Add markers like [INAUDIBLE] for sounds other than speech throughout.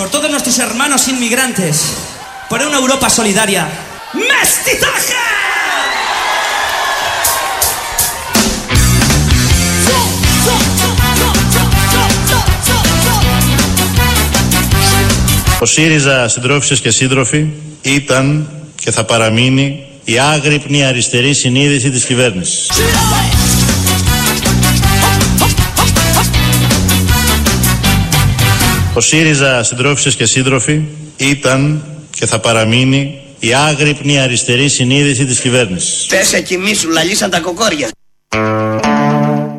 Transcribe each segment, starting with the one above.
por todos nuestros hermanos inmigrantes, por una Europa solidaria. ¡Mestizaje! Ο ΣΥΡΙΖΑ, συντρόφισσες και σύντροφοι, ήταν και θα παραμείνει η άγρυπνη αριστερή συνείδηση της κυβέρνησης. Ο ΣΥΡΙΖΑ, συντρόφισσες και σύντροφοι, ήταν και θα παραμείνει η άγρυπνη αριστερή συνείδηση της κυβέρνησης. Πες εκεί μη σου λαλήσαν τα κοκόρια.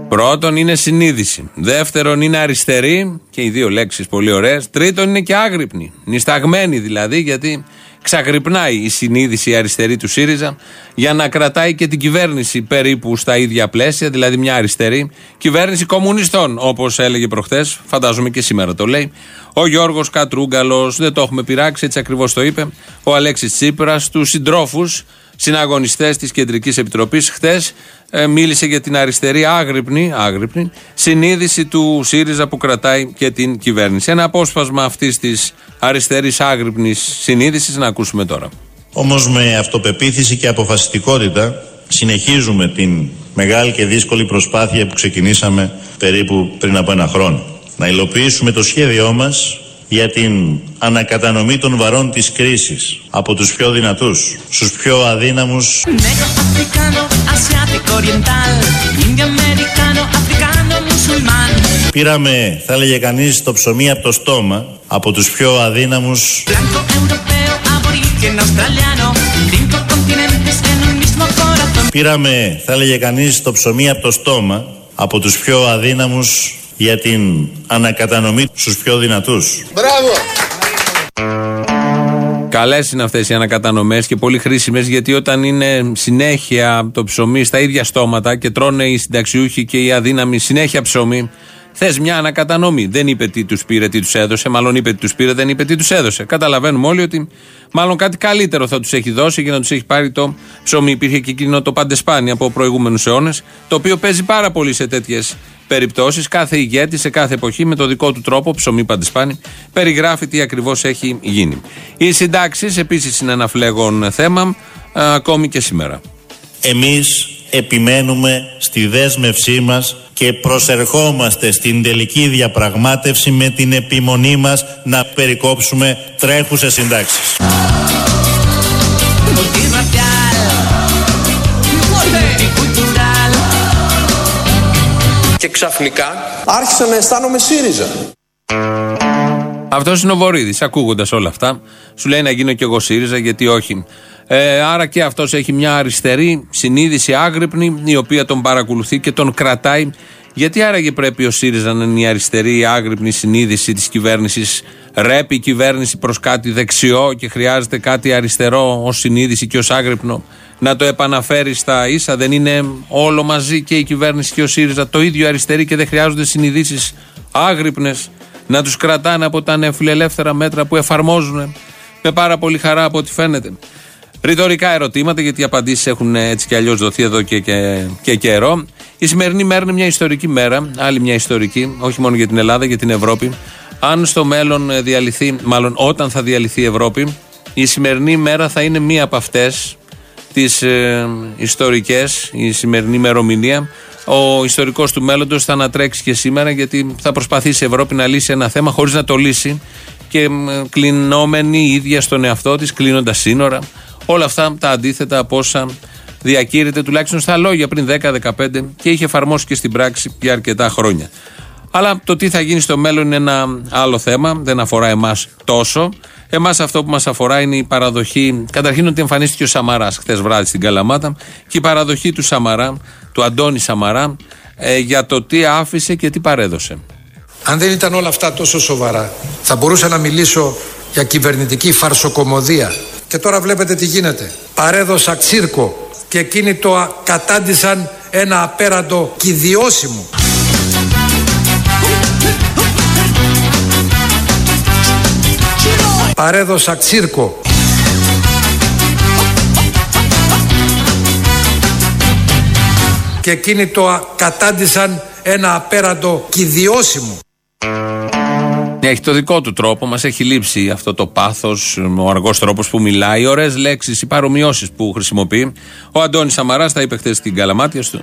Πρώτον είναι συνείδηση. Δεύτερον είναι αριστερή και οι δύο λέξεις πολύ ωραίες. Τρίτον είναι και άγρυπνη. Νισταγμένη δηλαδή γιατί ξαγρυπνάει η συνείδηση αριστερή του ΣΥΡΙΖΑ για να κρατάει και την κυβέρνηση περίπου στα ίδια πλαίσια, δηλαδή μια αριστερή κυβέρνηση κομμουνιστών, όπως έλεγε προχθές, φαντάζομαι και σήμερα το λέει. Ο Γιώργος Κατρούγκαλος, δεν το έχουμε πειράξει, έτσι ακριβώς το είπε. Ο Αλέξης Τσίπρας, τους συντρόφους συναγωνιστές της Κεντρικής Επιτροπής. Χθες ε, μίλησε για την αριστερή άγρυπνη, άγρυπνη συνείδηση του ΣΥΡΙΖΑ που κρατάει και την κυβέρνηση. Ένα απόσπασμα αυτής της αριστερής άγρυπνης συνείδησης να ακούσουμε τώρα. Όμως με αυτοπεποίθηση και αποφασιστικότητα συνεχίζουμε την μεγάλη και δύσκολη προσπάθεια που ξεκινήσαμε περίπου πριν από ένα χρόνο. Να υλοποιήσουμε το σχέδιό μας για την ανακατανομή των βαρών της κρίσης από τους πιο δυνατούς στους πιο αδύναμους. Πήραμε, θα έλεγε κανείς, το ψωμί από το στόμα από τους πιο αδύναμους. Πήραμε, θα έλεγε κανείς, το ψωμί από το στόμα από τους πιο αδύναμους για την ανακατανομή στους πιο δυνατούς. Μπράβο! Καλές είναι αυτές οι ανακατανομές και πολύ χρήσιμες γιατί όταν είναι συνέχεια το ψωμί στα ίδια στόματα και τρώνε οι συνταξιούχοι και οι αδύναμοι συνέχεια ψωμί, θες μια ανακατανομή. Δεν είπε τι τους πήρε, τι τους έδωσε. Μάλλον είπε τι τους πήρε, δεν είπε τι τους έδωσε. Καταλαβαίνουμε όλοι ότι μάλλον κάτι καλύτερο θα τους έχει δώσει για να τους έχει πάρει το ψωμί. Υπήρχε και εκείνο το παντεσπάνι από προηγούμενους αιώνες, το οποίο παίζει πάρα πολύ σε τέτοιες περιπτώσεις. Κάθε ηγέτη σε κάθε εποχή με το δικό του τρόπο, ψωμί παντεσπάνι, περιγράφει τι ακριβώς έχει γίνει. Οι συντάξεις επίσης είναι ένα φλέγον θέμα, ακόμη και σήμερα. Εμείς επιμένουμε στη δέσμευσή μας και προσερχόμαστε στην τελική διαπραγμάτευση με την επιμονή μας να περικόψουμε τρέχουσες συντάξεις. Και ξαφνικά άρχισα να αισθάνομαι ΣΥΡΙΖΑ. Αυτός είναι ο Βορύδης. Ακούγοντας όλα αυτά, σου λέει να γίνω κι εγώ ΣΥΡΙΖΑ, γιατί όχι. Ε, άρα και αυτός έχει μια αριστερή συνείδηση άγρυπνη, η οποία τον παρακολουθεί και τον κρατάει. Γιατί άραγε πρέπει ο ΣΥΡΙΖΑ να είναι η αριστερή, η άγρυπνη συνείδηση της κυβέρνησης; Ρέπει η κυβέρνηση προς κάτι δεξιό και χρειάζεται κάτι αριστερό ως συνείδηση και ως άγρυπνο; Να το επαναφέρει στα ίσα. Δεν είναι όλο μαζί και η κυβέρνηση και ο ΣΥΡΙΖΑ το ίδιο αριστερή και δεν χρειάζονται συνειδήσεις άγρυπνες; Να τους κρατάνε από τα νεοφιλελεύθερα μέτρα που εφαρμόζουν με πάρα πολύ χαρά από ό,τι φαίνεται. Ρητορικά ερωτήματα, γιατί οι απαντήσεις έχουν έτσι κι αλλιώς δοθεί εδώ και, και, και καιρό. Η σημερινή μέρα είναι μια ιστορική μέρα, άλλη μια ιστορική, όχι μόνο για την Ελλάδα, για την Ευρώπη. Αν στο μέλλον διαλυθεί, μάλλον όταν θα διαλυθεί η Ευρώπη, η σημερινή μέρα θα είναι μία από αυτές τις ε, ιστορικές, η σημερινή ημερομηνία. Ο ιστορικός του μέλλοντος θα ανατρέξει και σήμερα, γιατί θα προσπαθήσει η Ευρώπη να λύσει ένα θέμα χωρίς να το λύσει και κλεινόμενη η ίδια στον εαυτό της, κλείνοντας σύνορα. Όλα αυτά τα αντίθετα από όσα διακήρυται τουλάχιστον στα λόγια πριν 10-15 και είχε εφαρμόσει και στην πράξη για αρκετά χρόνια. Αλλά το τι θα γίνει στο μέλλον είναι ένα άλλο θέμα, δεν αφορά εμάς τόσο. Εμάς αυτό που μας αφορά είναι η παραδοχή. Καταρχήν ότι εμφανίστηκε ο Σαμαράς χθες βράδυ στην Καλαμάτα και η παραδοχή του Σαμαρά, του Αντώνη Σαμαρά, ε, για το τι άφησε και τι παρέδωσε. Αν δεν ήταν όλα αυτά τόσο σοβαρά, θα μπορούσα να μιλήσω για κυβερνητική φαρσοκομωδία. Και τώρα βλέπετε τι γίνεται. Παρέδωσα τσίρκο και εκείνοι το κατάντησαν ένα απέραντο κηδιώσιμο. Παρέδωσα τσίρκο. Και εκείνοι το κατάντησαν ένα απέραντο κηδιώσιμο. Έχει το δικό του τρόπο, μας έχει λείψει αυτό το πάθος, ο αργός τρόπος που μιλάει, οι ωραίες λέξεις, οι παρομοιώσει που χρησιμοποιεί. Ο Αντώνης Σαμαράς τα είπε χθες στην,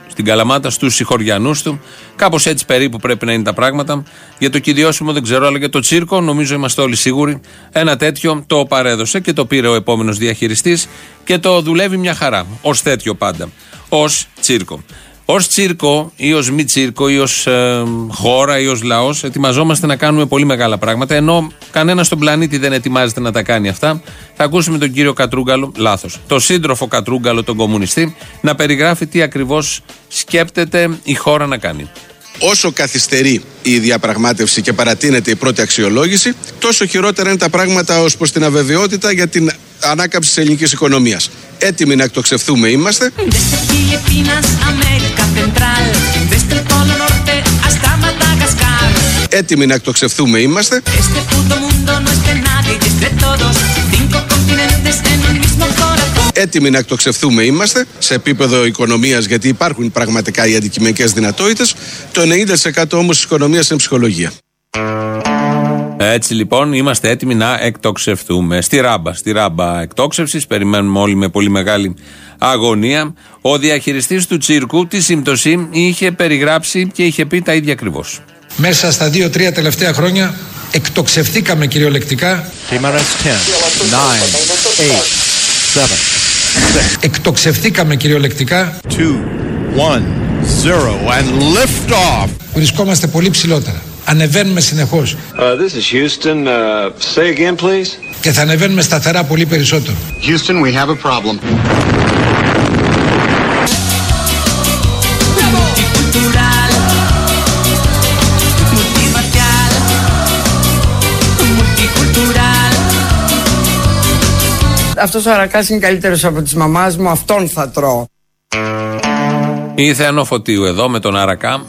στην Καλαμάτα στους συγχωριανούς του. Κάπως έτσι περίπου πρέπει να είναι τα πράγματα. Για το κυριώσιμο δεν ξέρω, αλλά για το τσίρκο νομίζω είμαστε όλοι σίγουροι. Ένα τέτοιο το παρέδωσε και το πήρε ο επόμενος διαχειριστής και το δουλεύει μια χαρά. Ω τέτοιο πάντα. Ω τσίρκο. Ω τσίρκο ή ως μη τσίρκο ή ως ε, χώρα ή ως λαός, ετοιμαζόμαστε να κάνουμε πολύ μεγάλα πράγματα. Ενώ κανένας στον πλανήτη δεν ετοιμάζεται να τα κάνει αυτά. Θα ακούσουμε τον κύριο Κατρούγκαλο, λάθος, το σύντροφο Κατρούγκαλο, τον κομμουνιστή, να περιγράφει τι ακριβώς σκέπτεται η χώρα να κάνει. Όσο καθυστερεί η διαπραγμάτευση και παρατείνεται η πρώτη αξιολόγηση, τόσο χειρότερα είναι τα πράγματα ως προς την αβεβαιότητα για την ανάκαμψης της ελληνικής οικονομίας. Έτοιμοι να εκτοξευθούμε είμαστε. Έτοιμοι να εκτοξευθούμε είμαστε. Έτοιμοι να εκτοξευθούμε είμαστε σε επίπεδο οικονομίας γιατί υπάρχουν πραγματικά οι αντικειμενικές δυνατότητες. Το 90% όμως της οικονομίας είναι ψυχολογία. Έτσι λοιπόν είμαστε έτοιμοι να εκτοξευτούμε. Στη ράμπα, στη ράμπα εκτόξευσης, περιμένουμε όλοι με πολύ μεγάλη αγωνία. Ο διαχειριστής του τσίρκου τη σύμπτωση είχε περιγράψει και είχε πει τα ίδια ακριβώς. Μέσα στα δύο-τρία τελευταία χρόνια εκτοξευθήκαμε κυριολεκτικά. Εκτοξευθήκαμε κυριολεκτικά. Βρισκόμαστε πολύ ψηλότερα. Ανεβαίνουμε συνεχώς. Uh, this is Houston. Uh, say again, please. Και θα ανεβαίνουμε σταθερά πολύ περισσότερο. Houston, we have a problem. Αυτός ο αρακάς είναι καλύτερος από τις μαμάς μου, αυτόν θα τρώω. Η Θεανό Φωτίου εδώ με τον Αρακά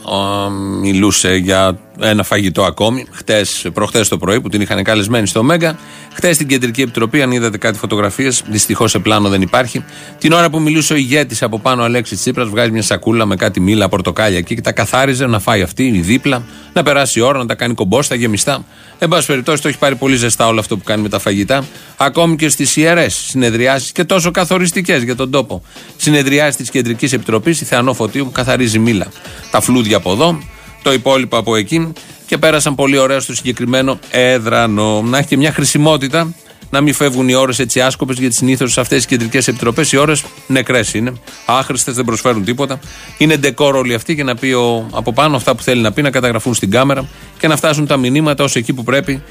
μιλούσε για ένα φαγητό ακόμη. Χτες, προχτές το πρωί που την είχαν καλεσμένη στο Μέγκα. Χτες στην Κεντρική Επιτροπή, αν είδατε κάτι φωτογραφίες, δυστυχώς σε πλάνο δεν υπάρχει. Την ώρα που μιλούσε ο ηγέτης από πάνω, Αλέξης Τσίπρας, βγάζει μια σακούλα με κάτι μήλα, πορτοκάλια εκεί και τα καθάριζε να φάει αυτή η δίπλα, να περάσει η ώρα, να τα κάνει κομπόστα, γεμιστά. Εν πάση περιπτώσει, το έχει πάρει πολύ ζεστά όλο αυτό που κάνει με τα φαγητά. Ακόμη και στις ιερές συνεδριάσεις και τόσο καθοριστικές για τον τόπο. Συνεδριάσεις της Κεντρικής Επιτροπής, η Θεανό Φωτίου που καθαρίζει μήλα. Τα φλούδια από εδώ, το υπόλοιπο από εκεί και πέρασαν πολύ ωραία στο συγκεκριμένο έδρανο. Να έχει και μια χρησιμότητα, να μην φεύγουν οι ώρες έτσι άσκοπες, γιατί συνήθως σε αυτές τις κεντρικές επιτροπές οι ώρες νεκρές είναι. Άχρηστες, δεν προσφέρουν τίποτα. Είναι ντεκόρ όλοι αυτοί και να πει ο, από πάνω αυτά που θέλει να πει, να καταγραφούν στην κάμερα και να φτάσουν τα μηνύματα ως εκεί που πρέπει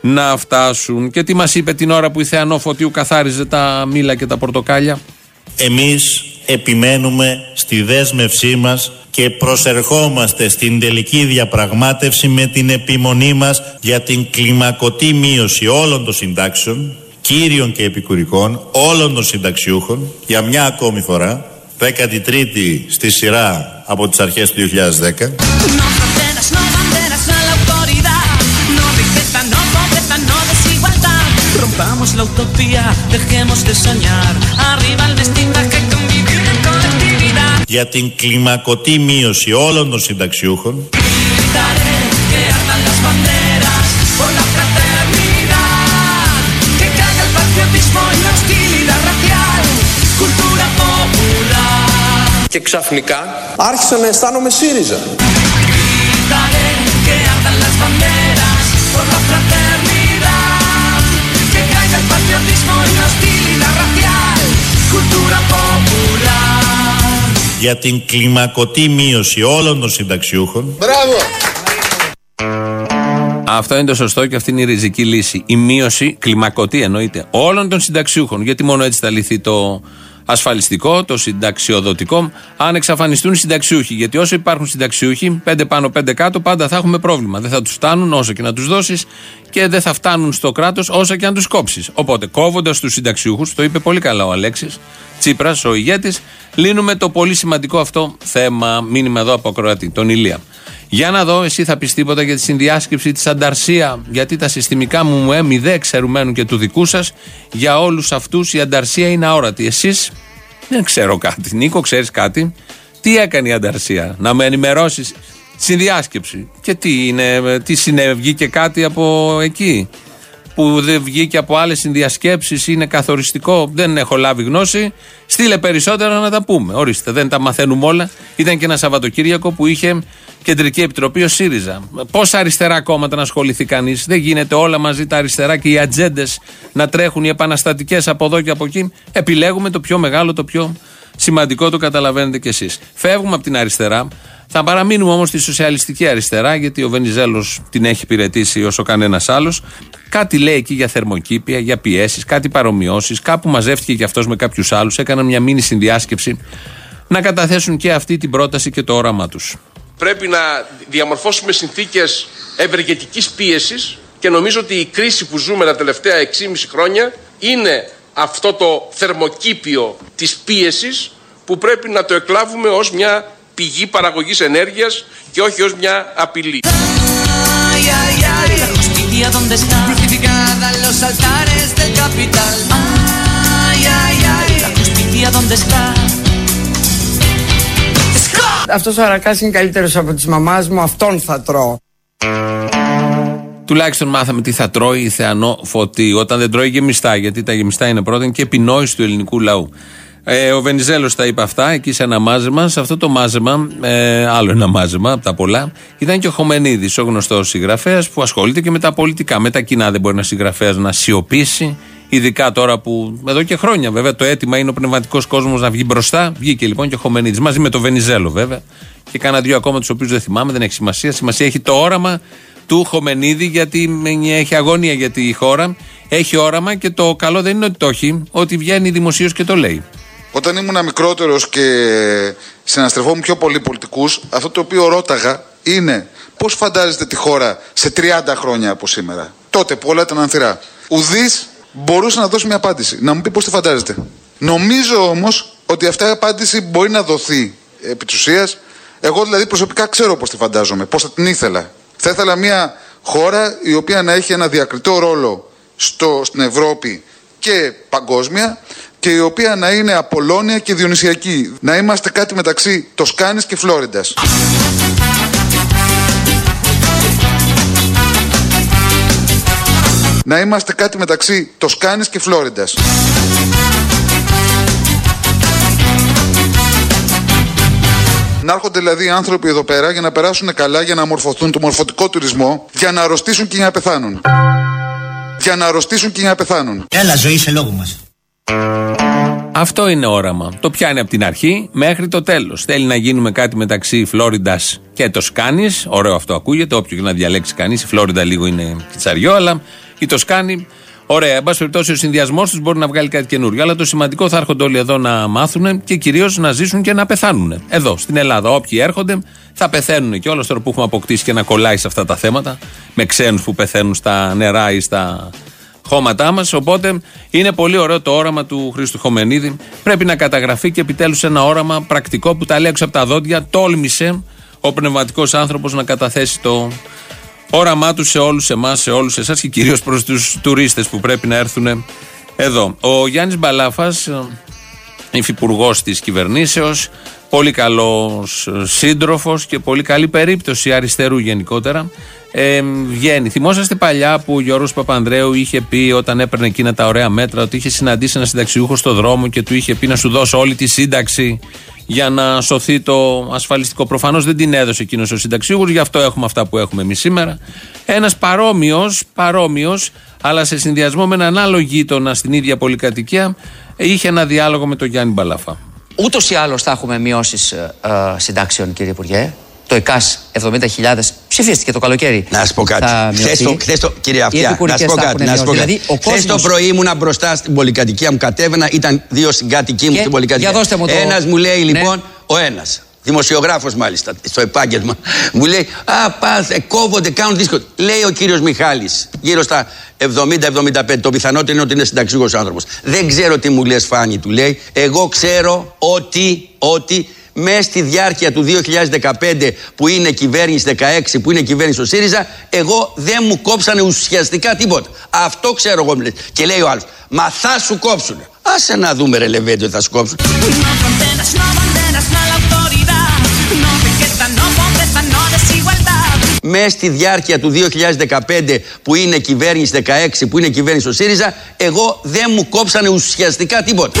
να φτάσουν. Και τι μας είπε την ώρα που η Θεανό Φωτίου καθάριζε τα μήλα και τα πορτοκάλια; Εμείς επιμένουμε στη δέσμευσή μας και προσερχόμαστε στην τελική διαπραγμάτευση με την επιμονή μας για την κλιμακωτή μείωση όλων των συντάξεων, κύριων και επικουρικών, όλων των συνταξιούχων, για μια ακόμη φορά, 13η στη σειρά από τις αρχές του 2010. Rompamos la utopía, dejemos de soñar. Arriba el destino que για την κλιμακωτή μείωση όλων των συνταξιούχων. Και ξαφνικά άρχισα να αισθάνομαι ΣΥΡΙΖΑ. Για την κλιμακωτή μείωση όλων των συνταξιούχων. Μπράβο! Αυτό είναι το σωστό και αυτή είναι η ριζική λύση. Η μείωση, κλιμακωτή εννοείται, όλων των συνταξιούχων. Γιατί μόνο έτσι θα λυθεί το ασφαλιστικό, το συνταξιοδοτικό, αν εξαφανιστούν οι συνταξιούχοι. Γιατί όσο υπάρχουν συνταξιούχοι, πέντε πάνω, πέντε κάτω, πάντα θα έχουμε πρόβλημα. Δεν θα τους φτάνουν όσο και να τους δώσεις και δεν θα φτάνουν στο κράτος όσο και να τους κόψεις. Οπότε, κόβοντας τους συνταξιούχους, το είπε πολύ καλά ο Αλέξης Τσίπρας, ο ηγέτης, λύνουμε το πολύ σημαντικό αυτό θέμα. Μήνυμα εδώ από ακροατή, τον Ηλία. Για να δω, εσύ θα πεις τίποτα για τη συνδιάσκεψη της Ανταρσία. Γιατί τα συστημικά μου μου έμεινε εξαιρουμένου και του δικού σας. Για όλους αυτούς η Ανταρσία είναι αόρατη. Εσείς δεν ξέρω κάτι. Νίκο, ξέρεις κάτι; Τι έκανε η Ανταρσία; Να με ενημερώσεις Συνδιάσκεψη. Και τι είναι, τι συνέβη και κάτι από εκεί; Που δεν βγήκε από άλλες συνδιασκέψεις, είναι καθοριστικό. Δεν έχω λάβει γνώση. Στείλε περισσότερα να τα πούμε. Ορίστε, δεν τα μαθαίνουμε όλα. Ήταν και ένα Σαββατοκύριακο που είχε κεντρική επιτροπή ο ΣΥΡΙΖΑ. Πόσα αριστερά κόμματα να ασχοληθεί κανείς; Δεν γίνεται όλα μαζί τα αριστερά και οι ατζέντες να τρέχουν οι επαναστατικές από εδώ και από εκεί. Επιλέγουμε το πιο μεγάλο, το πιο σημαντικό, το καταλαβαίνετε κι εσείς. Φεύγουμε από την αριστερά. Θα παραμείνουμε όμως στη σοσιαλιστική αριστερά, γιατί ο Βενιζέλος την έχει υπηρετήσει όσο κανένας άλλος. Κάτι λέει εκεί για θερμοκήπια, για πιέσεις, κάτι παρομοιώσεις. Κάπου μαζεύτηκε κι αυτός με κάποιους άλλους. Έκαναν μια μήνυ συνδιάσκεψη να καταθέσουν και αυτή την πρόταση και το όραμά τους. Πρέπει να διαμορφώσουμε συνθήκες ευεργετικής πίεσης και νομίζω ότι η κρίση που ζούμε τα τελευταία 6,5 χρόνια είναι αυτό το θερμοκήπιο της πίεσης που πρέπει να το εκλάβουμε ως μια πηγή παραγωγής ενέργειας και όχι ως μια απειλή. Αυτός ο Αρακάς είναι καλύτερος από τις μαμάς μου, αυτόν θα τρώω. Τουλάχιστον μάθαμε τι θα τρώει η Θεανό Φωτή. Όταν δεν τρώει γεμιστά, γιατί τα γεμιστά είναι πρώτα και επινόηση του ελληνικού λαού. Ε, ο Βενιζέλος τα είπε αυτά εκεί σε ένα μάζεμα. Σε αυτό το μάζεμα, ε, άλλο ένα μάζεμα από τα πολλά, ήταν και ο Χομενίδη, ο γνωστός συγγραφέας που ασχολείται και με τα πολιτικά. Με τα κοινά δεν μπορεί ένας συγγραφέας να σιωπήσει. Ειδικά τώρα που εδώ και χρόνια βέβαια το αίτημα είναι ο πνευματικός κόσμος να βγει μπροστά. Βγήκε λοιπόν και ο Χομενίδη μαζί με το Βενιζέλο βέβαια. Και κάνα δύο ακόμα τους οποίους δεν θυμάμαι, δεν έχει σημασία. Σημασία έχει το όραμα του Χομενίδη γιατί έχει αγωνία για τη χώρα. Έχει όραμα και το καλό δεν είναι ότι το έχει, ότι βγαίνει δημοσίως και το λέει. Όταν ήμουν μικρότερος και συναστρεφόμουν πιο πολύ πολιτικούς, αυτό το οποίο ρώταγα είναι πώς φαντάζεστε τη χώρα σε 30 χρόνια από σήμερα. Τότε που όλα ήταν ανθυρά. Ουδής μπορούσε να δώσει μια απάντηση. Να μου πει πώς τη φαντάζεστε. Νομίζω όμως ότι αυτή η απάντηση μπορεί να δοθεί επί της ουσίας. Εγώ δηλαδή προσωπικά ξέρω πώς τη φαντάζομαι, πώς θα την ήθελα. Θα ήθελα μια χώρα η οποία να έχει ένα διακριτό ρόλο στο, στην Ευρώπη και παγκόσμια και η οποία να είναι Απολώνια και Διονυσιακή. Να είμαστε κάτι μεταξύ Τοσκάνης και Φλόριντας. Να είμαστε κάτι μεταξύ Τοσκάνης και Φλόριντας. Να έρχονται δηλαδή άνθρωποι εδώ πέρα για να περάσουν καλά, για να μορφωθούν το μορφωτικό τουρισμό, για να αρρωστήσουν και για να πεθάνουν. Για να αρρωστήσουν και για να πεθάνουν. Έλα, ζωή σε λόγο μας. Αυτό είναι όραμα. Το πιάνει από την αρχή μέχρι το τέλος. Θέλει να γίνουμε κάτι μεταξύ Φλόριντας και Τοσκάνης. Ωραίο αυτό ακούγεται. Όποιο και να διαλέξει κανείς. Η Φλόριντα λίγο είναι τσαριό, αλλά η Τοσκάνη Ωραία, εν πάση περιπτώσει ο συνδυασμός τους μπορεί να βγάλει κάτι καινούριο. Αλλά το σημαντικό θα έρχονται όλοι εδώ να μάθουν και κυρίως να ζήσουν και να πεθάνουν. Εδώ, στην Ελλάδα. Όποιοι έρχονται θα πεθαίνουν και όλα τώρα που έχουμε αποκτήσει και να κολλάει σε αυτά τα θέματα. Με ξένους που πεθαίνουν στα νερά ή στα χώματά μας. Οπότε είναι πολύ ωραίο το όραμα του Χρήστου Χομενίδη. Πρέπει να καταγραφεί και επιτέλους ένα όραμα πρακτικό που τα λέει από τα δόντια. Τόλμησε ο πνευματικός άνθρωπος να καταθέσει το όραμά τους σε όλους εμάς, σε όλους εσάς και κυρίως προς τους τουρίστες που πρέπει να έρθουν εδώ. Ο Γιάννης Μπαλάφας, υφυπουργός της κυβερνήσεως, πολύ καλός σύντροφος και πολύ καλή περίπτωση αριστερού γενικότερα. Ε, βγαίνει. Θυμόσαστε παλιά που ο Γιώργος Παπανδρέου είχε πει όταν έπαιρνε εκείνα τα ωραία μέτρα ότι είχε συναντήσει ένα συνταξιούχο στο δρόμο και του είχε πει να σου δώσω όλη τη σύνταξη για να σωθεί το ασφαλιστικό. Προφανώς δεν την έδωσε εκείνος ο συνταξιούχος, γι' αυτό έχουμε αυτά που έχουμε εμείς σήμερα. Ένας παρόμοιος, παρόμοιος, αλλά σε συνδυασμό με έναν άλλο γείτονα στην ίδια πολυκατοικία, είχε ένα διάλογο με τον Γιάννη Μπαλαφά. Ούτως ή άλλως θα έχουμε μειώσεις ε, ε, συντάξεων, κύριε Υπουργέ. Το ΕΚΑΣ 70.000 ψηφίστηκε το καλοκαίρι. Να σου πω κάτι. Χθες το, χθες το, κύριε Αυτιά, να σου πω κάτι. Να σου πω κάτι. Δηλαδή, Χθες το πρωί ήμουν μπροστά στην πολυκατοικία μου, κατέβαινα, ήταν δύο συγκάτοικοί μου στην πολυκατοικία. Μου το... Ένας μου λέει ναι. λοιπόν, ο ένας, δημοσιογράφος μάλιστα, στο επάγγελμα, μου λέει Α, πα, κόβονται, κάνουν δύσκολο. Λέει ο κύριος Μιχάλης, γύρω στα 70-75, το πιθανότερο είναι ότι είναι συνταξιούχο άνθρωπος. Δεν ξέρω τι μου λες, Φάνη, του λέει. Εγώ ξέρω ότι, ότι μέσα στη διάρκεια του 2015 που είναι κυβέρνηση 16 που είναι κυβέρνηση ο ΣΥΡΙΖΑ εγώ δεν μου κόψανε ουσιαστικά τίποτα. Αυτό ξέρω εγώ. Και λέει ο άλλος, μα θα σου κόψουν. Άσε να δούμε ρε Λεβέντε θα σου κόψουν. No Μέσα στη διάρκεια του 2015 που είναι κυβέρνηση 16, που είναι κυβέρνηση ο ΣΥΡΙΖΑ, εγώ δεν μου κόψανε ουσιαστικά τίποτα.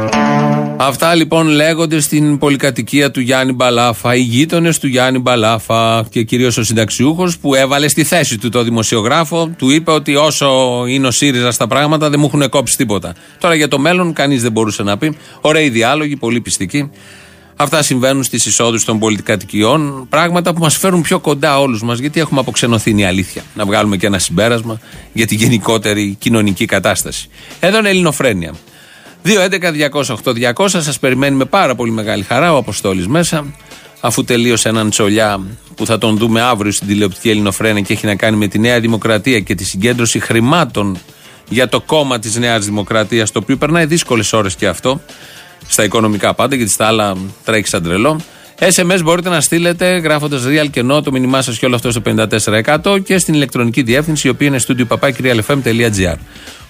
Αυτά λοιπόν λέγονται στην πολυκατοικία του Γιάννη Μπαλάφα, οι γείτονες του Γιάννη Μπαλάφα και κυρίως ο συνταξιούχος που έβαλε στη θέση του το δημοσιογράφο, του είπε ότι όσο είναι ο ΣΥΡΙΖΑ στα πράγματα δεν μου έχουν κόψει τίποτα. Τώρα για το μέλλον κανείς δεν μπορούσε να πει. Ωραίοι διάλογοι, πολύ πιστικοί. Αυτά συμβαίνουν στις εισόδους των πολυκατοικιών. Πράγματα που μας φέρουν πιο κοντά όλους μας, γιατί έχουμε αποξενωθεί είναι η αλήθεια. Να βγάλουμε και ένα συμπέρασμα για τη γενικότερη κοινωνική κατάσταση. Εδώ είναι Ελληνοφρένια. 2.11.208.200 σας περιμένει με πάρα πολύ μεγάλη χαρά ο Αποστόλης μέσα. Αφού τελείωσε έναν τσολιά που θα τον δούμε αύριο στην τηλεοπτική Ελληνοφρένια και έχει να κάνει με τη Νέα Δημοκρατία και τη συγκέντρωση χρημάτων για το κόμμα της Νέας Δημοκρατίας, το οποίο περνάει δύσκολες ώρες και αυτό στα οικονομικά πάντα, γιατί στα άλλα τρέχει σαν τρελό. SMS μπορείτε να στείλετε γράφοντας real και no το μήνυμά σας και όλο αυτό στο 54% και στην ηλεκτρονική διεύθυνση η οποία είναι studio papakirialfm.gr.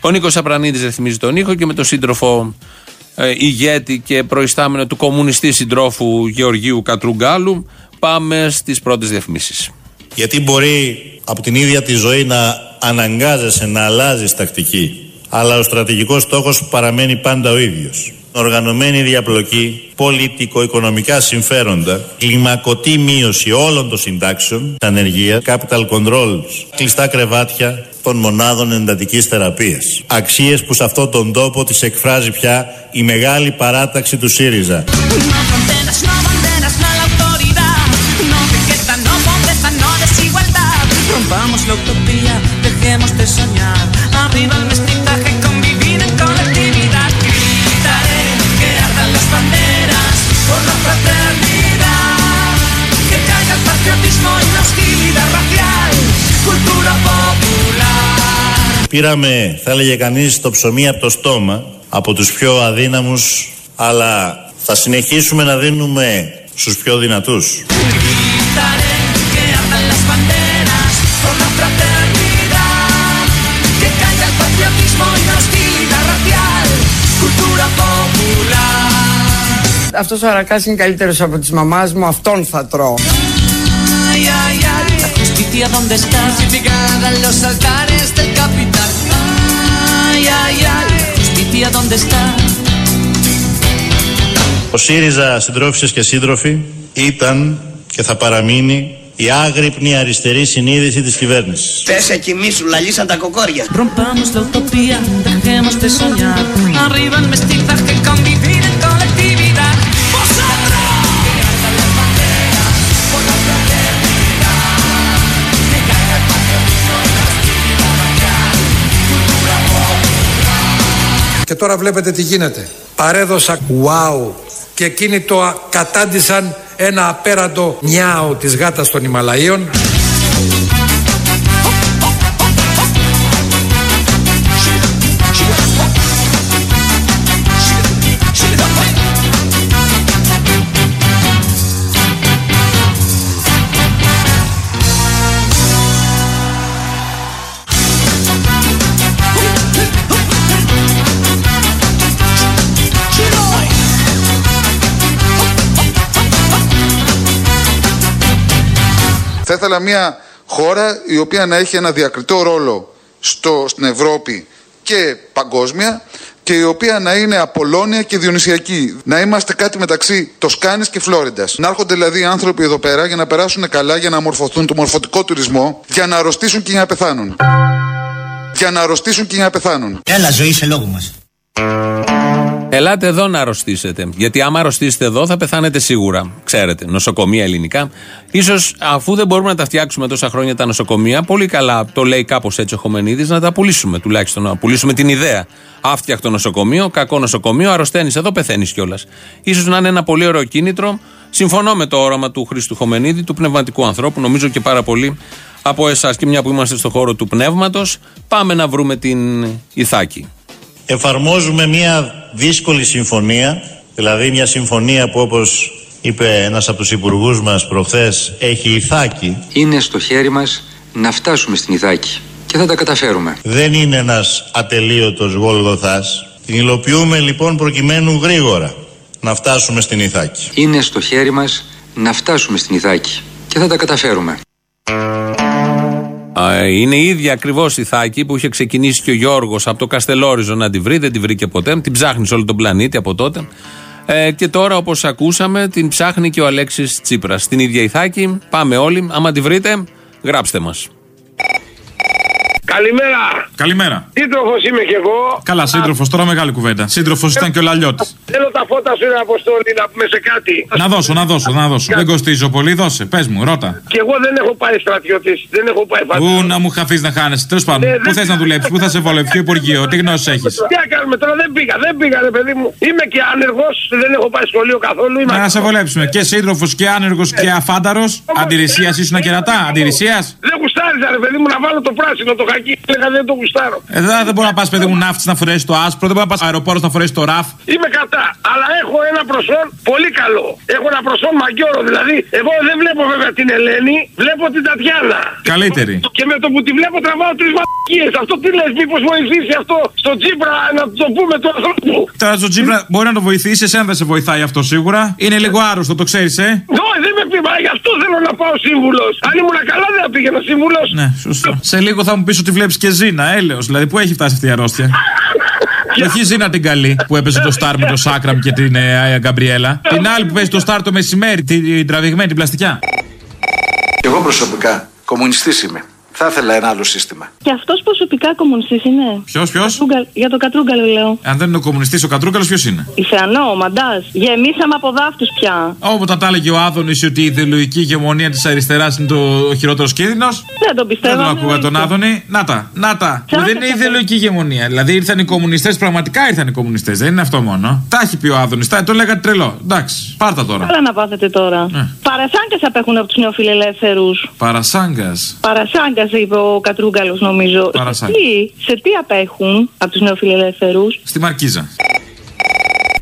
Ο Νίκος Απρανίδης ρυθμίζει τον ήχο και με τον σύντροφο ε, ηγέτη και προϊστάμενο του κομμουνιστή συντρόφου Γεωργίου Κατρουγκάλου πάμε στις πρώτες διαφημίσεις. Γιατί μπορεί από την ίδια τη ζωή να αναγκάζεσαι να αλλάζεις τακτική, αλλά ο στρατηγικός στόχος παραμένει πάντα ο ίδιος οργανωμένη διαπλοκή, πολιτικο-οικονομικά συμφέροντα, κλιμακωτή μείωση όλων των συντάξεων, ανεργία, capital controls, κλειστά κρεβάτια των μονάδων εντατικής θεραπείας. Αξίες που σε αυτόν τον τόπο τις εκφράζει πια η μεγάλη παράταξη του ΣΥΡΙΖΑ. Rompamos la utopía, dejemos de soñar. Arriba el Πήραμε, θα έλεγε κανείς, το ψωμί από το στόμα από τους πιο αδύναμους, αλλά θα συνεχίσουμε να δίνουμε στους πιο δυνατούς. Gritaré que ardan las banderas por la fraternidad. Que caiga el patriotismo y la hostilidad racial. Cultura popular. Αυτός ο αρακάς είναι καλύτερος από τις μαμάς μου, αυτόν θα τρώω. Ο ΣΥΡΙΖΑ, συντρόφισσες και σύντροφοι, ήταν και θα παραμείνει η άγρυπνη αριστερή συνείδηση της κυβέρνησης. Πες εκεί μη σου, τα κοκόρια. Στο τα με τώρα βλέπετε τι γίνεται. Παρέδωσα wow και εκείνοι το α- κατάντησαν ένα απέραντο νιάο της γάτας των Ιμαλαίων. Θα ήθελα μια χώρα η οποία να έχει ένα διακριτό ρόλο στο, στην Ευρώπη και παγκόσμια και η οποία να είναι Απολώνια και Διονυσιακή. Να είμαστε κάτι μεταξύ Τοσκάνης και Φλόριντας. Να έρχονται δηλαδή άνθρωποι εδώ πέρα για να περάσουν καλά, για να μορφωθούν το μορφωτικό τουρισμό, για να αρρωστήσουν και για να πεθάνουν. Για να αρρωστήσουν και για να πεθάνουν. Έλα ζωή σε λόγου μας. Ελάτε εδώ να αρρωστήσετε. Γιατί άμα αρρωστήσετε εδώ θα πεθάνετε σίγουρα. Ξέρετε, νοσοκομεία ελληνικά. σω αφού δεν μπορούμε να τα φτιάξουμε τόσα χρόνια τα νοσοκομεία, πολύ καλά το λέει κάπως έτσι ο Χομενίδης, να τα πουλήσουμε τουλάχιστον. Να πουλήσουμε την ιδέα. Άφτιαχτο νοσοκομείο, κακό νοσοκομείο, αρρωσταίνεις εδώ, πεθαίνεις κιόλας. σω να είναι ένα πολύ ωραίο κίνητρο. Συμφωνώ με το όραμα του Χρήστου Χομενίδη, του πνευματικού ανθρώπου, νομίζω και πάρα πολύ από εσάς. Και μια που είμαστε στο χώρο του πνεύματος, πάμε να βρούμε την Ιθάκη. Εφαρμόζουμε μια δύσκολη συμφωνία Δηλαδή μια συμφωνία που όπως είπε ένας από τους υπουργούς μας προχθές έχει ηθάκι. Είναι στο χέρι μας να φτάσουμε στην Ιθάκη και θα τα καταφέρουμε. Δεν είναι ένας ατελείωτος γόλγοθας. Την υλοποιούμε λοιπόν προκειμένου γρήγορα να φτάσουμε στην Ιθάκη. Είναι στο χέρι μας να φτάσουμε στην Ιθάκη και θα τα καταφέρουμε. Α, Είναι η ίδια ακριβώς η Θάκη που είχε ξεκινήσει και ο Γιώργος από το Καστελόριζο να τη βρει, δεν τη βρήκε ποτέ. Την ψάχνει σε όλο τον πλανήτη από τότε. Ε, και τώρα, όπως ακούσαμε, την ψάχνει και ο Αλέξης Τσίπρας. Στην ίδια Ιθάκη, πάμε όλοι. Άμα τη βρείτε, γράψτε μας. Καλημέρα. Καλημέρα. Σύντροφος είμαι κι εγώ. Καλά, σύντροφος, τώρα μεγάλη κουβέντα. Σύντροφος ήταν και ο Λαλιώτης. Θέλω τα φώτα σου, είναι αποστόλη, να πούμε σε κάτι. Να δώσω, να δώσω, να δώσω. Δεν κοστίζω πολύ, δώσε. Πες μου, ρώτα. Και εγώ δεν έχω πάει στρατιώτης. Δεν έχω πάει Πού να μου χαθείς να χάνεσαι. Τέλος πάντων, Ε, πού δεν θες να δουλέψεις, πού θα σε βολευτεί ο Υπουργείο, τι γνώσεις έχεις. Τι να κάνουμε τώρα, δεν πήγα, δεν πήγα, ρε παιδί μου. Είμαι και άνεργος, δεν έχω πάει σχολείο καθόλου. Είμαι Να σε βολέψουμε. Και σύντροφος και άνεργος και αφάνταρος. Αντιρρησίας ήσουν κερατά, αντιρρησίας. Δεν γουστάριζα, ρε παιδί μου, να βάλω το πράσινο, το χακί. Έλεγα δεν το γουστάρω. Εδώ δεν μπορεί να πας, παιδί μου, ναύτης να φορέσεις το άσπρο, δεν μπορεί να πας αεροπόρος να φορέσεις το ραφ. Είμαι κατά, αλλά έχω ένα προσόν πολύ καλό. Έχω ένα προσόν μαγκιόρο, δηλαδή. Εγώ δεν βλέπω βέβαια την Ελένη, βλέπω την Τατιάνα. Καλύτερη. Και με το που τη βλέπω τραβάω τρεις μαλακίες. Αυτό τι λες, μήπως βοηθήσει αυτό στο Τσίπρα να το πούμε του ανθρώπου; Τώρα στο Τσίπρα μπορεί να το βοηθήσει, εσένα δεν σε βοηθάει αυτό σίγουρα. Είναι λίγο άρρωστο, το ξέρεις, ε; Όχι, δεν με πει, μα γι' αυτό θέλω να πάω σύμβουλος. Αν ήμουν καλά δεν θα πήγαινα σύμβουλος. Ναι, σωστό. Σε λίγο θα μου πεις ότι βλέπεις και Ζήνα, έλεος. Δηλαδή, πού έχει φτάσει αυτή η αρρώστια; Και [LAUGHS] όχι η Ζήνα την καλή που έπαιζε το Σταρ με το Σάκραμ και την ε, Άια Γκαμπριέλα. Την άλλη που παίζει το Σταρ το μεσημέρι, την τραβηγμένη, την πλαστικιά. Εγώ προσωπικά κομμουνιστής είμαι. Θα ήθελα ένα άλλο σύστημα. Και αυτός προσωπικά κομμουνιστής είναι; Ποιος, ποιος; Κατρούγκαλ- Για το κατρούγκαλο λέω. Αν δεν είναι ο κομμουνιστής, ο Κατρούγκαλος ποιος είναι; Ιθεανό, ο μαντάς. Γεμίσαμε από δάφτους πια. Όποτε τα έλεγε ο Άδωνης ότι η ιδεολογική ηγεμονία της αριστεράς είναι το χειρότερος κίνδυνος. Δεν τον πιστεύω. Δεν τον ακούγα τον Άδωνη. Να τα, να τα. Που δεν είναι ιδεολογική ηγεμονία. Δηλαδή ήρθαν οι κομμουνιστές, πραγματικά ήρθαν οι κομμουνιστές. Δεν είναι αυτό μόνο. Τα έχει πει ο Άδωνης. Το λέγατε τρελό. Εντάξει, πάρτα τώρα. Καλά να πάθετε τώρα. Ναι. Παρασάγκα απέχουν από τους νεοφιλελεύθερους. Παρασάγκας. Παρασάγκα είπε ο Κατρούγκαλος νομίζω. Παρασάγκα. Σε τι, σε τι απέχουν από τους νεοφιλελεύθερους; Στη Μαρκίζα.